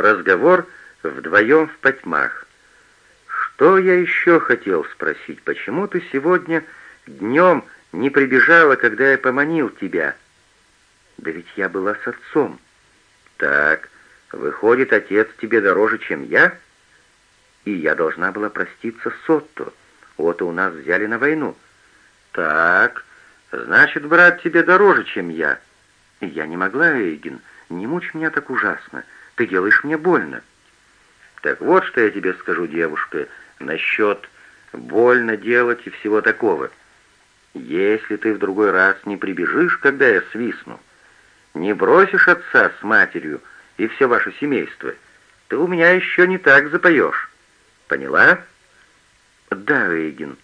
Разговор вдвоем в потьмах. «Что я еще хотел спросить? Почему ты сегодня днем не прибежала, когда я поманил тебя?» «Да ведь я была с отцом». «Так, выходит, отец тебе дороже, чем я?» «И я должна была проститься с Отто. Отто у нас взяли на войну». «Так, значит, брат тебе дороже, чем я». «Я не могла, Эйген, не мучь меня так ужасно. Ты делаешь мне больно». «Так вот, что я тебе скажу, девушка, насчет больно делать и всего такого. Если ты в другой раз не прибежишь, когда я свистну, не бросишь отца с матерью и все ваше семейство, ты у меня еще не так запоешь. Поняла? Да, Эйген.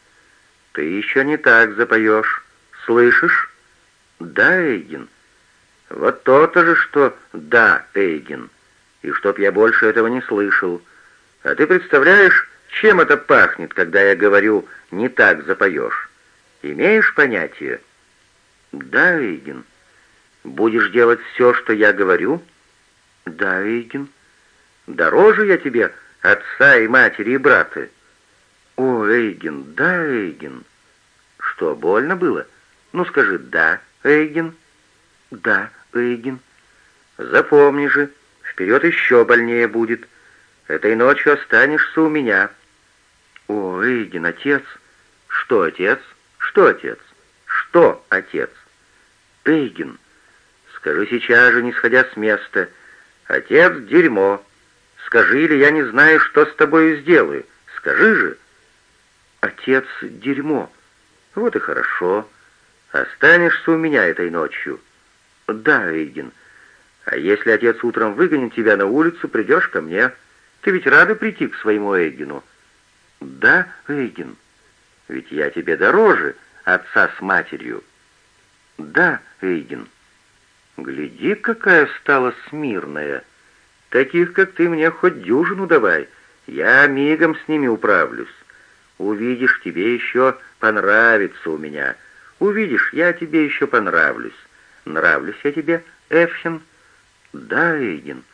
Ты еще не так запоешь. Слышишь? Да, Эйген. Вот то-то же, что «да, Эйген», и чтоб я больше этого не слышал. А ты представляешь, чем это пахнет, когда я говорю «не так запоешь»? Имеешь понятие? Да, Эйген. Будешь делать все, что я говорю? Да, Эйген. Дороже я тебе отца и матери и брата? О, Эйген, да, Эйген. Что, больно было? Ну скажи «да, Эйген». Да, Эйген. Запомни же, вперед еще больнее будет. Этой ночью останешься у меня. О, Эйген, отец. Что, отец? Что, отец? Что, отец? Эйген, скажи сейчас же, не сходя с места. Отец — дерьмо. Скажи, или я не знаю, что с тобой сделаю. Скажи же. Отец — дерьмо. Вот и хорошо. Останешься у меня этой ночью. Да, Эйген. А если отец утром выгонит тебя на улицу, придешь ко мне. Ты ведь рада прийти к своему Эйгену? Да, Эйген. Ведь я тебе дороже отца с матерью. Да, Эйген. Гляди, какая стала смирная. Таких, как ты, мне хоть дюжину давай. Я мигом с ними управлюсь. Увидишь, тебе еще понравится у меня. Увидишь, я тебе еще понравлюсь. Нравлюсь я тебе, Эфхин? Да, Эйген.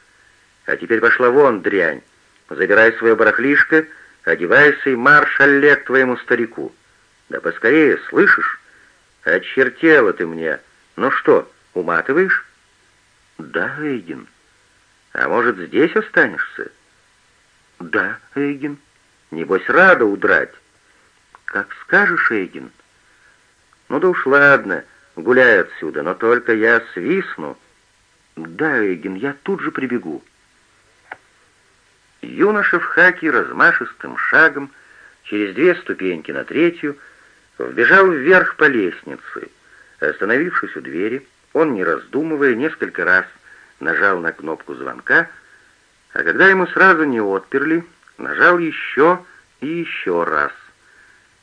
А теперь пошла вон, дрянь. Забирай свое барахлишко, одевайся и марш Олег твоему старику. Да поскорее, слышишь? Очертела ты мне. Ну что, уматываешь? Да, Эйген. А может, здесь останешься? Да, Эйген. Небось, рада удрать. Как скажешь, Эйген. Ну да уж ладно, гуляй отсюда, но только я свистну. Да, Эйген, я тут же прибегу. Юноша в хаке размашистым шагом через две ступеньки на третью вбежал вверх по лестнице. Остановившись у двери, он, не раздумывая, несколько раз нажал на кнопку звонка, а когда ему сразу не отперли, нажал еще и еще раз.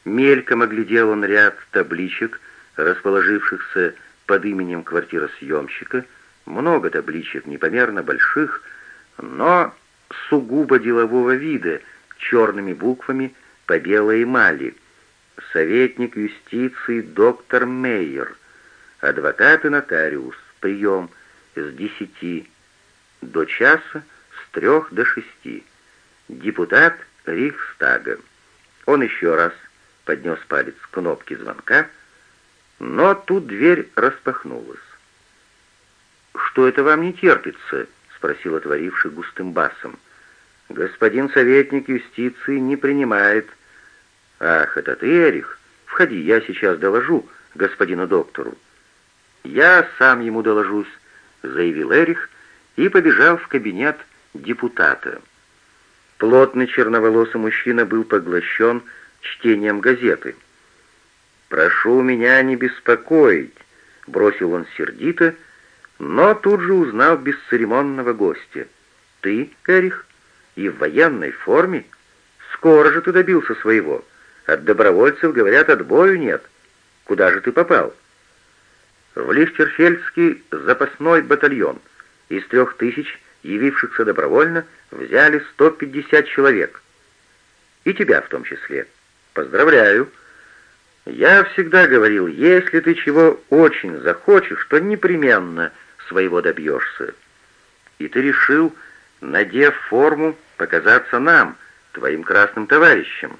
Мельком оглядел он ряд табличек, расположившихся под именем квартиросъемщика, много табличек непомерно больших, но сугубо делового вида, черными буквами по белой эмали. Советник юстиции доктор Мейер, адвокат и нотариус, прием с десяти до часа, с трех до шести. Депутат Рихстага. Он еще раз поднес палец к кнопке звонка, но тут дверь распахнулась. «Что это вам не терпится?» — спросил отворивший густым басом. «Господин советник юстиции не принимает». «Ах, это ты, Эрих? Входи, я сейчас доложу господину доктору». «Я сам ему доложусь», — заявил Эрих и побежал в кабинет депутата. Плотный черноволосый мужчина был поглощен чтением газеты. «Прошу меня не беспокоить», — бросил он сердито, но тут же узнал бесцеремонного гостя. «Ты, Эрих, и в военной форме? Скоро же ты добился своего. От добровольцев, говорят, отбою нет. Куда же ты попал?» «В Лихтерфельдский запасной батальон. Из трех тысяч, явившихся добровольно, взяли 150 человек. И тебя в том числе. Поздравляю!» Я всегда говорил, если ты чего очень захочешь, то непременно своего добьешься. И ты решил надев форму, показаться нам, твоим красным товарищам.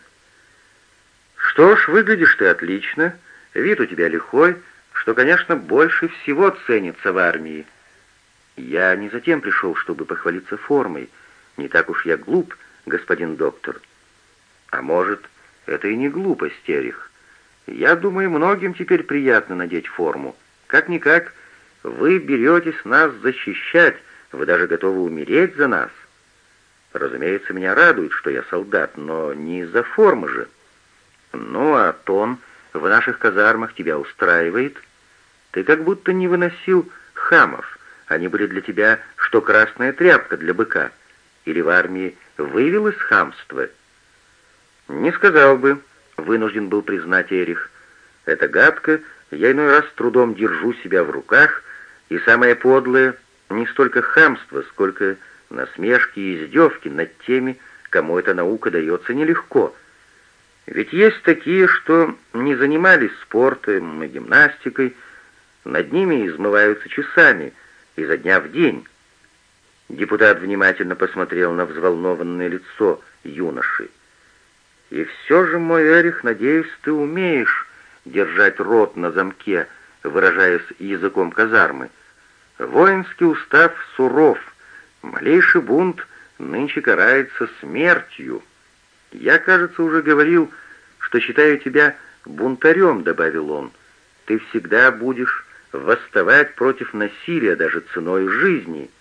Что ж, выглядишь ты отлично, вид у тебя лихой, что, конечно, больше всего ценится в армии. Я не затем пришел, чтобы похвалиться формой. Не так уж я глуп, господин доктор. А может, это и не глупость, Эрих. Я думаю, многим теперь приятно надеть форму. Как-никак, вы беретесь нас защищать, вы даже готовы умереть за нас. Разумеется, меня радует, что я солдат, но не из-за формы же. Ну, а тон в наших казармах тебя устраивает? Ты как будто не выносил хамов. Они были для тебя, что красная тряпка для быка. Или в армии вывелось хамство? Не сказал бы, вынужден был признать Эрих. Это гадко, я иной раз с трудом держу себя в руках, и самое подлое — не столько хамство, сколько насмешки и издевки над теми, кому эта наука дается нелегко. Ведь есть такие, что не занимались спортом и гимнастикой, над ними измываются часами, изо дня в день. Депутат внимательно посмотрел на взволнованное лицо юноши. «И все же, мой Эрих, надеюсь, ты умеешь держать рот на замке, выражаясь языком казармы. Воинский устав суров, малейший бунт нынче карается смертью. Я, кажется, уже говорил, что считаю тебя бунтарем, — добавил он. Ты всегда будешь восставать против насилия даже ценой жизни.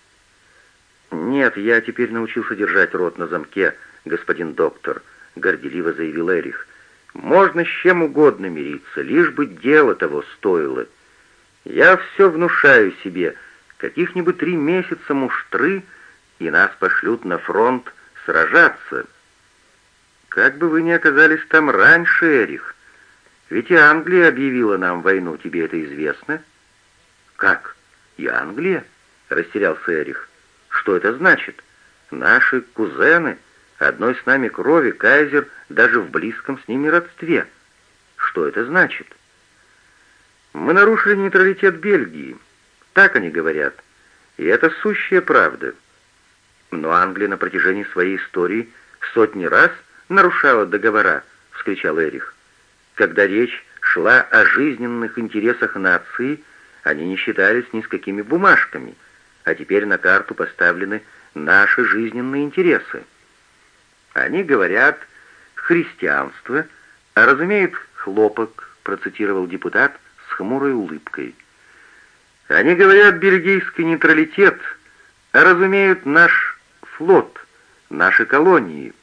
Нет, я теперь научился держать рот на замке, господин доктор, — горделиво заявил Эрих. Можно с чем угодно мириться, лишь бы дело того стоило. Я все внушаю себе, каких-нибудь три месяца муштры, и нас пошлют на фронт сражаться. Как бы вы ни оказались там раньше, Эрих, ведь и Англия объявила нам войну, тебе это известно? Как? И Англия? Растерялся Эрих. Что это значит? Наши кузены — Одной с нами крови кайзер даже в близком с ними родстве. Что это значит? Мы нарушили нейтралитет Бельгии. Так они говорят. И это сущая правда. Но Англия на протяжении своей истории сотни раз нарушала договора, вскричал Эрих. Когда речь шла о жизненных интересах нации, они не считались ни с какими бумажками, а теперь на карту поставлены наши жизненные интересы. Они говорят «христианство», а разумеют «хлопок», процитировал депутат с хмурой улыбкой. Они говорят «бельгийский нейтралитет», а разумеют наш флот, наши колонии.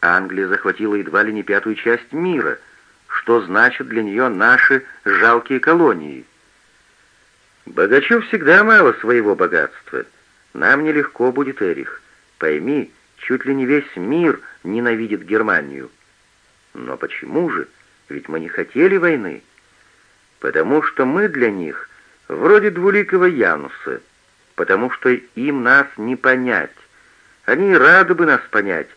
Англия захватила едва ли не пятую часть мира, что значит для нее наши жалкие колонии. Богачу всегда мало своего богатства. Нам нелегко будет, Эрих. Пойми, Чуть ли не весь мир ненавидит Германию. Но почему же? Ведь мы не хотели войны. Потому что мы для них вроде двуликого Януса, потому что им нас не понять. Они рады бы нас понять,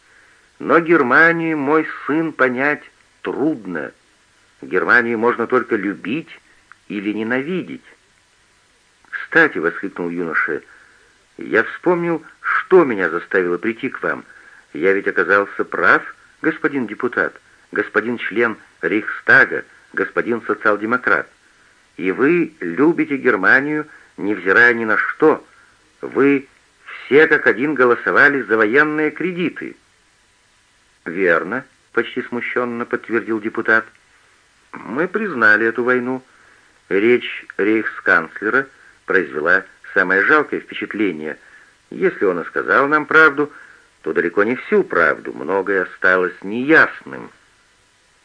но Германию, мой сын, понять трудно. Германию можно только любить или ненавидеть. «Кстати», — воскликнул юноша, — «я вспомнил, что меня заставило прийти к вам? Я ведь оказался прав, господин депутат, господин член Рейхстага, господин социал-демократ. И вы любите Германию, невзирая ни на что. Вы все как один голосовали за военные кредиты». «Верно», — почти смущенно подтвердил депутат. «Мы признали эту войну. Речь рейхсканцлера произвела самое жалкое впечатление — если он и сказал нам правду, то далеко не всю правду, многое осталось неясным.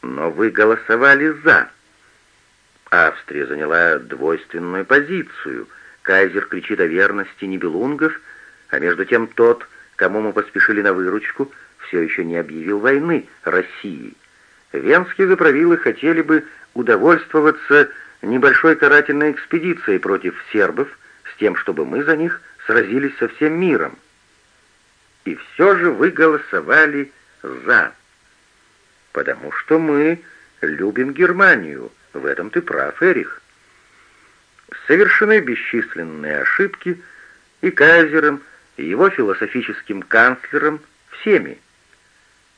Но вы голосовали «за». Австрия заняла двойственную позицию. Кайзер кричит о верности Нибелунгов, а между тем тот, кому мы поспешили на выручку, все еще не объявил войны России. Венские заправилы хотели бы удовольствоваться небольшой карательной экспедицией против сербов, с тем, чтобы мы за них сразились со всем миром. И все же вы голосовали «за». Потому что мы любим Германию. В этом ты прав, Эрих. Совершены бесчисленные ошибки и кайзером, его философическим канцлером, всеми.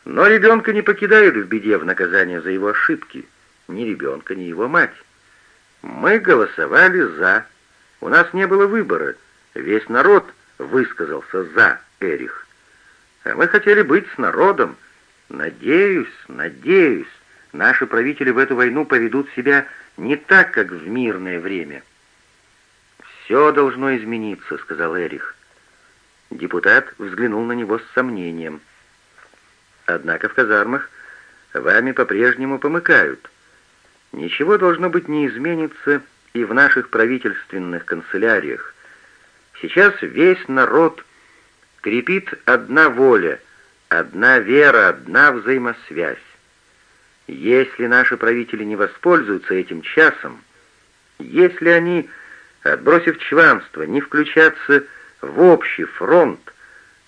Но ребенка не покидают в беде в наказание за его ошибки. Ни ребенка, ни его мать. Мы голосовали «за». У нас не было выбора. Весь народ высказался «за» Эрих. А мы хотели быть с народом. Надеюсь, надеюсь, наши правители в эту войну поведут себя не так, как в мирное время. «Все должно измениться», — сказал Эрих. Депутат взглянул на него с сомнением. «Однако в казармах вами по-прежнему помыкают. Ничего должно быть не изменится и в наших правительственных канцеляриях. Сейчас весь народ крепит одна воля, одна вера, одна взаимосвязь. Если наши правители не воспользуются этим часом, если они, отбросив чванство, не включатся в общий фронт,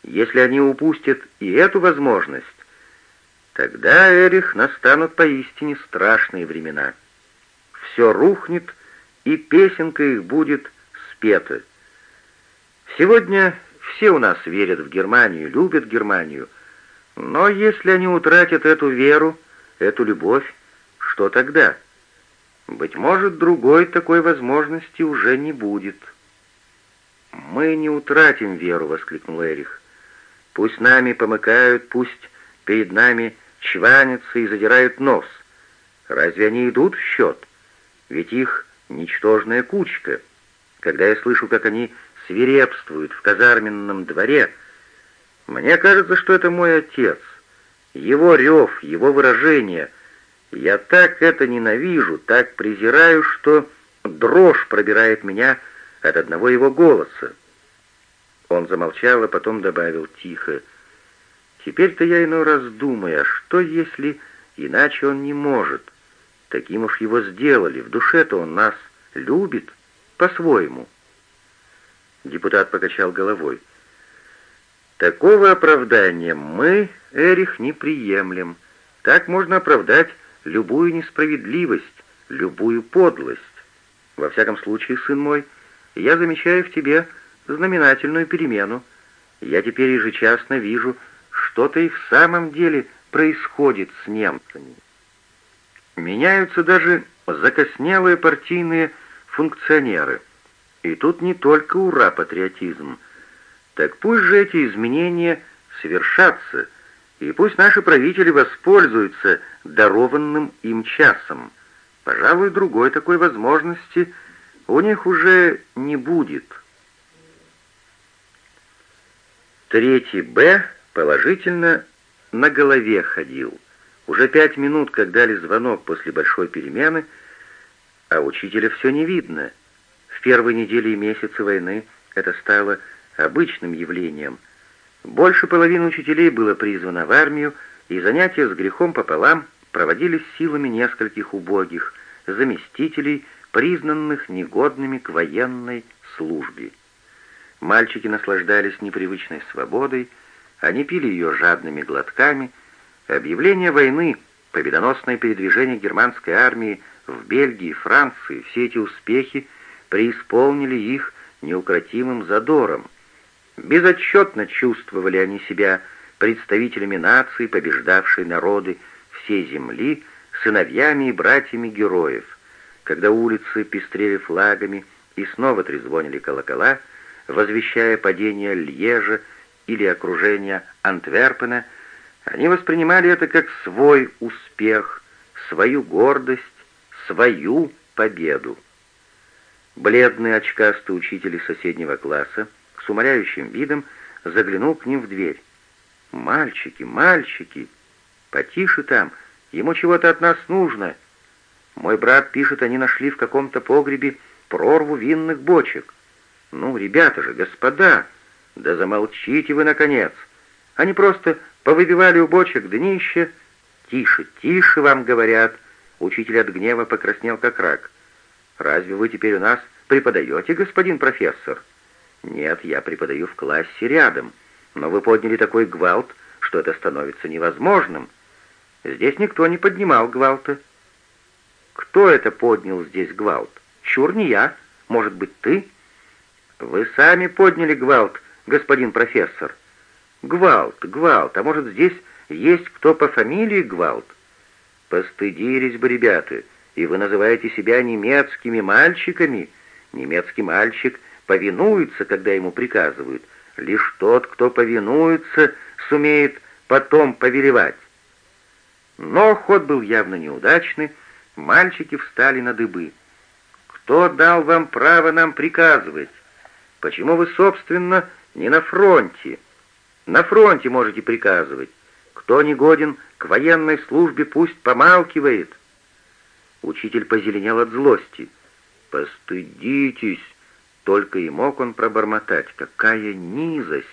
если они упустят и эту возможность, тогда, Эрих, настанут поистине страшные времена. Все рухнет, и песенка их будет спета. Сегодня все у нас верят в Германию, любят Германию, но если они утратят эту веру, эту любовь, что тогда? Быть может, другой такой возможности уже не будет». «Мы не утратим веру», — воскликнул Эрих. «Пусть нами помыкают, пусть перед нами чванятся и задирают нос. Разве они идут в счет? Ведь их ничтожная кучка. Когда я слышу, как они свирепствуют в казарменном дворе, мне кажется, что это мой отец. Его рев, его выражение. Я так это ненавижу, так презираю, что дрожь пробирает меня от одного его голоса. Он замолчал, а потом добавил тихо. «Теперь-то я иной раз думаю, а что если иначе он не может? Таким уж его сделали, в душе-то он нас любит по-своему». Депутат покачал головой. «Такого оправдания мы, Эрих, не приемлем. Так можно оправдать любую несправедливость, любую подлость. Во всяком случае, сын мой, — я замечаю в тебе знаменательную перемену. Я теперь ежечасно вижу, что-то и в самом деле происходит с немцами. Меняются даже закоснелые партийные функционеры. И тут не только ура-патриотизм. Так пусть же эти изменения совершатся, и пусть наши правители воспользуются дарованным им часом. Пожалуй, другой такой возможности – у них уже не будет. Третий «Б» положительно на голове ходил. Уже пять минут, как дали звонок после большой перемены, а учителя все не видно. В первые недели и месяцы войны это стало обычным явлением. Больше половины учителей было призвано в армию, и занятия с грехом пополам проводились силами нескольких убогих, заместителей, признанных негодными к военной службе. Мальчики наслаждались непривычной свободой, они пили ее жадными глотками. Объявление войны, победоносное передвижение германской армии в Бельгии, Франции, все эти успехи преисполнили их неукротимым задором. Безотчетно чувствовали они себя представителями нации, побеждавшей народы всей земли, сыновьями и братьями героев когда улицы пестрели флагами и снова трезвонили колокола, возвещая падение Льежа или окружение Антверпена, они воспринимали это как свой успех, свою гордость, свою победу. Бледный очкастый учитель из соседнего класса с умоляющим видом заглянул к ним в дверь. «Мальчики, мальчики! Потише там! Ему чего-то от нас нужно!» Мой брат пишет, они нашли в каком-то погребе прорву винных бочек. Ну, ребята же, господа, да замолчите вы, наконец. Они просто повыбивали у бочек днище. Тише, тише, вам говорят. Учитель от гнева покраснел, как рак. Разве вы теперь у нас преподаете, господин профессор? Нет, я преподаю в классе рядом. Но вы подняли такой гвалт, что это становится невозможным. Здесь никто не поднимал гвалта. Кто это поднял здесь гвалт? Чур не я. Может быть, ты? Вы сами подняли гвалт, господин профессор?» «Гвалт, Гвалт, а может, здесь есть кто по фамилии Гвалт?» «Постыдились бы, ребята, и вы называете себя немецкими мальчиками. Немецкий мальчик повинуется, когда ему приказывают. Лишь тот, кто повинуется, сумеет потом повелевать». Но ход был явно неудачный, мальчики встали на дыбы. «Кто дал вам право нам приказывать? Почему вы, собственно, не на фронте? На фронте можете приказывать. Кто не годен к военной службе, пусть помалкивает». Учитель позеленел от злости. «Постыдитесь!» Только и мог он пробормотать. «Какая низость!»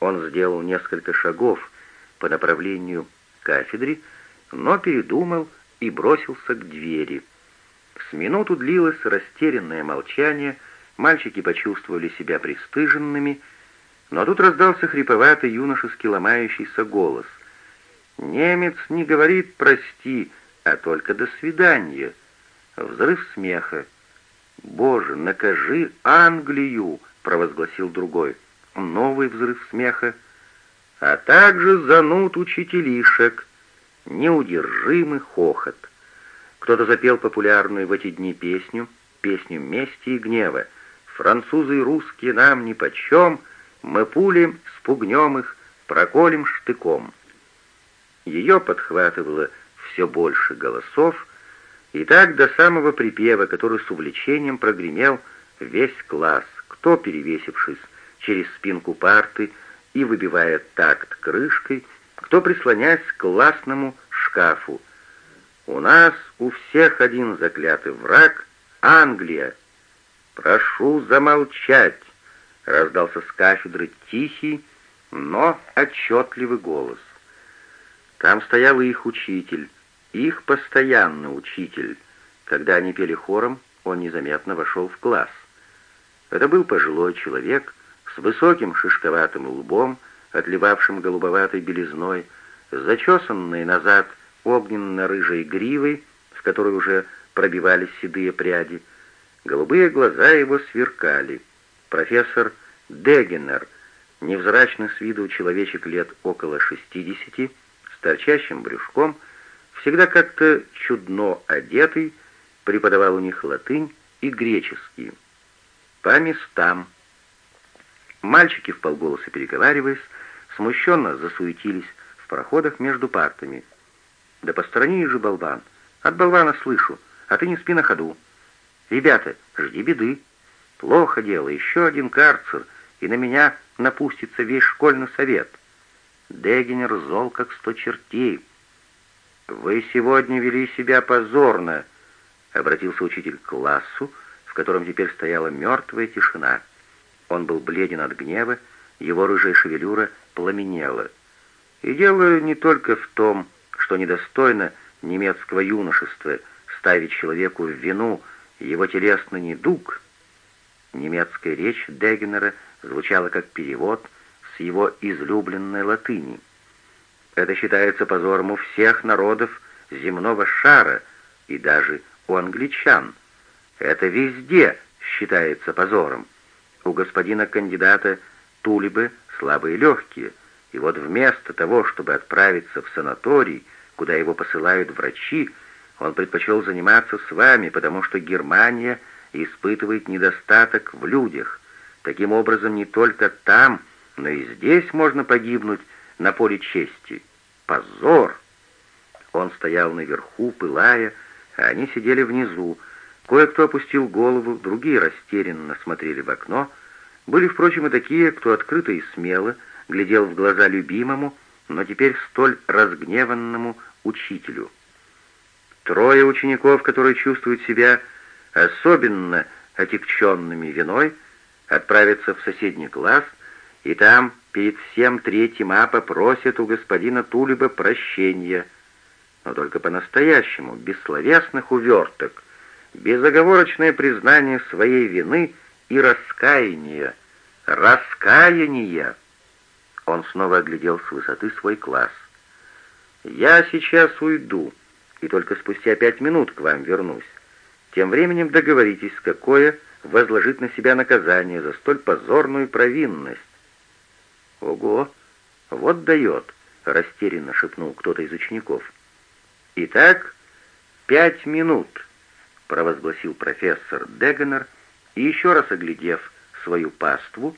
Он сделал несколько шагов по направлению кафедре, но передумал и бросился к двери. С минуту длилось растерянное молчание, мальчики почувствовали себя пристыженными, но тут раздался хриповатый юношеский ломающийся голос. «Немец не говорит «прости», а только «до свидания». Взрыв смеха. «Боже, накажи Англию!» — провозгласил другой. Новый взрыв смеха а также зануд учителишек, неудержимый хохот. Кто-то запел популярную в эти дни песню, песню мести и гнева. «Французы и русские нам нипочем, мы пули спугнем их, проколем штыком». Ее подхватывало все больше голосов, и так до самого припева, который с увлечением прогремел весь класс, кто, перевесившись через спинку парты, и выбивая такт крышкой, кто прислоняясь к классному шкафу. «У нас у всех один заклятый враг — Англия!» «Прошу замолчать!» — раздался с кафедры тихий, но отчетливый голос. Там стоял их учитель, их постоянный учитель. Когда они пели хором, он незаметно вошел в класс. Это был пожилой человек с высоким шишковатым лбом, отливавшим голубоватой белизной, с зачесанной назад огненно-рыжей гривой, в которой уже пробивались седые пряди. Голубые глаза его сверкали. Профессор Дегенер, невзрачный с виду человечек лет около шестидесяти, с торчащим брюшком, всегда как-то чудно одетый, преподавал у них латынь и греческий. По местам Мальчики, в полголоса переговариваясь, смущенно засуетились в проходах между партами. «Да посторонись же, болван! От болвана слышу, а ты не спи на ходу. Ребята, жди беды. Плохо дело, еще один карцер, и на меня напустится весь школьный совет. Дегенер зол, как сто чертей. Вы сегодня вели себя позорно», — обратился учитель к классу, в котором теперь стояла мертвая тишина. Он был бледен от гнева, его рыжая шевелюра пламенела. И дело не только в том, что недостойно немецкого юношества ставить человеку в вину его телесный недуг. Немецкая речь Дегенера звучала как перевод с его излюбленной латыни. Это считается позором у всех народов земного шара и даже у англичан. Это везде считается позором. У господина кандидата Тулибы слабые легкие, и вот вместо того, чтобы отправиться в санаторий, куда его посылают врачи, он предпочел заниматься с вами, потому что Германия испытывает недостаток в людях. Таким образом, не только там, но и здесь можно погибнуть на поле чести. Позор! Он стоял наверху, пылая, а они сидели внизу. Кое-кто опустил голову, другие растерянно смотрели в окно, были, впрочем, и такие, кто открыто и смело глядел в глаза любимому, но теперь столь разгневанному учителю. Трое учеников, которые чувствуют себя особенно отягченными виной, отправятся в соседний класс, и там перед всем третьим А попросят у господина Тулиба прощения, но только по-настоящему, без словесных уверток, безоговорочное признание своей вины — и раскаяния. Раскаяния! Он снова оглядел с высоты свой класс. «Я сейчас уйду, и только спустя пять минут к вам вернусь. Тем временем договоритесь, какое возложить на себя наказание за столь позорную провинность. Ого, вот дает, растерянно шепнул кто-то из учеников. Итак, пять минут, провозгласил профессор Дегенер и еще раз оглядев свою паству,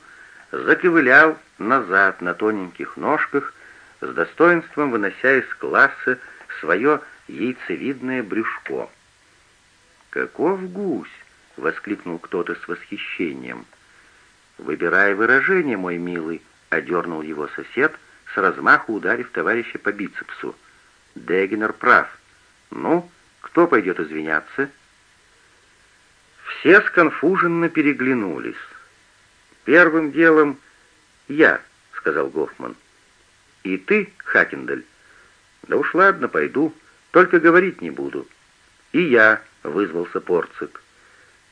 заковылял назад на тоненьких ножках, с достоинством вынося из класса свое яйцевидное брюшко. «Каков гусь!» — воскликнул кто-то с восхищением. «Выбирай выражение, мой милый», — одернул его сосед, с размаху ударив товарища по бицепсу. Дегенер прав. «Ну, кто пойдет извиняться?» Все сконфуженно переглянулись. «Первым делом я», — сказал Гофман. «И ты, Хакендаль?» «Да уж ладно, пойду, только говорить не буду». «И я», — вызвался Порцик.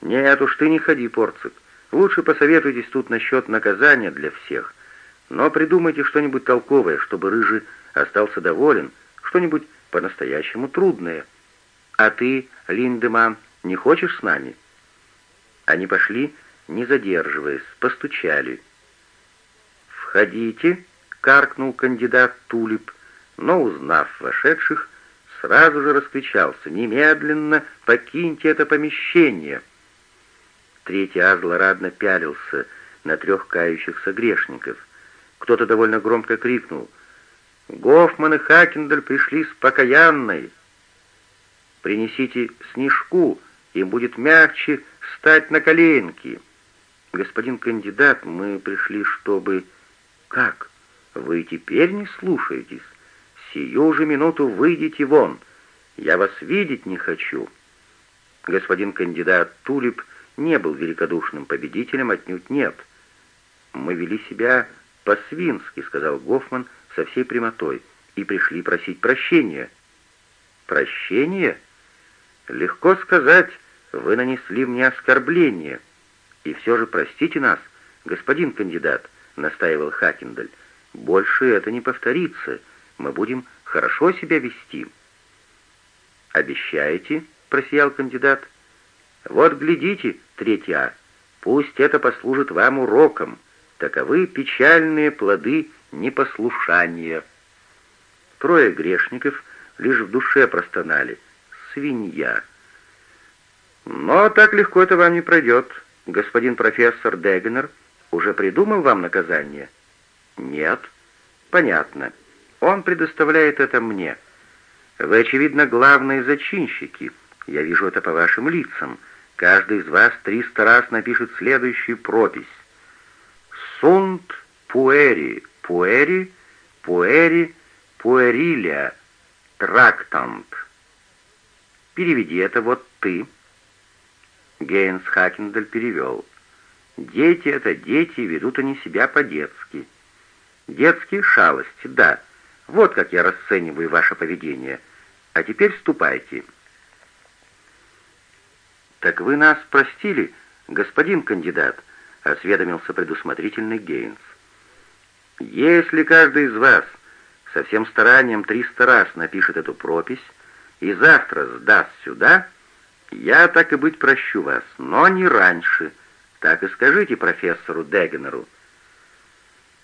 «Нет уж, ты не ходи, Порцик. Лучше посоветуйтесь тут насчет наказания для всех. Но придумайте что-нибудь толковое, чтобы Рыжий остался доволен, что-нибудь по-настоящему трудное. А ты, Линдеман, не хочешь с нами?» Они пошли, не задерживаясь, постучали. «Входите!» — каркнул кандидат Тулип, но, узнав вошедших, сразу же раскричался. «Немедленно покиньте это помещение!» Третий А злорадно пялился на трех кающихся грешников. Кто-то довольно громко крикнул. «Гофман и Хакендаль пришли с покаянной!» «Принесите снежку, им будет мягче стать на коленки!» «Господин кандидат, мы пришли, чтобы...» «Как? Вы теперь не слушаетесь? Сию же минуту выйдите вон! Я вас видеть не хочу!» Господин кандидат Тулип не был великодушным победителем, отнюдь нет. «Мы вели себя по-свински», — сказал Гофман со всей прямотой, — «и пришли просить прощения». «Прощение? Легко сказать, вы нанесли мне оскорбление. И все же простите нас, господин кандидат» настаивал Хакендаль. «Больше это не повторится. Мы будем хорошо себя вести». «Обещаете?» — просиял кандидат. «Вот глядите, третий А, пусть это послужит вам уроком. Таковы печальные плоды непослушания». Трое грешников лишь в душе простонали. «Свинья!» «Но так легко это вам не пройдет, господин профессор Дегнер уже придумал вам наказание?» «Нет». «Понятно. Он предоставляет это мне. Вы, очевидно, главные зачинщики. Я вижу это по вашим лицам. Каждый из вас триста раз напишет следующую пропись. «Сунт пуэри, пуэри, пуэри, пуэрилия, трактант». Переведи это вот ты. Гейнс Хакендаль перевел. Дети — это дети, ведут они себя по-детски. Детские шалости, да. Вот как я расцениваю ваше поведение. А теперь ступайте. «Так вы нас простили, господин кандидат», — осведомился предусмотрительный Гейнс. «Если каждый из вас со всем старанием триста раз напишет эту пропись и завтра сдаст сюда, я так и быть прощу вас, но не раньше», так и скажите профессору Дегенеру,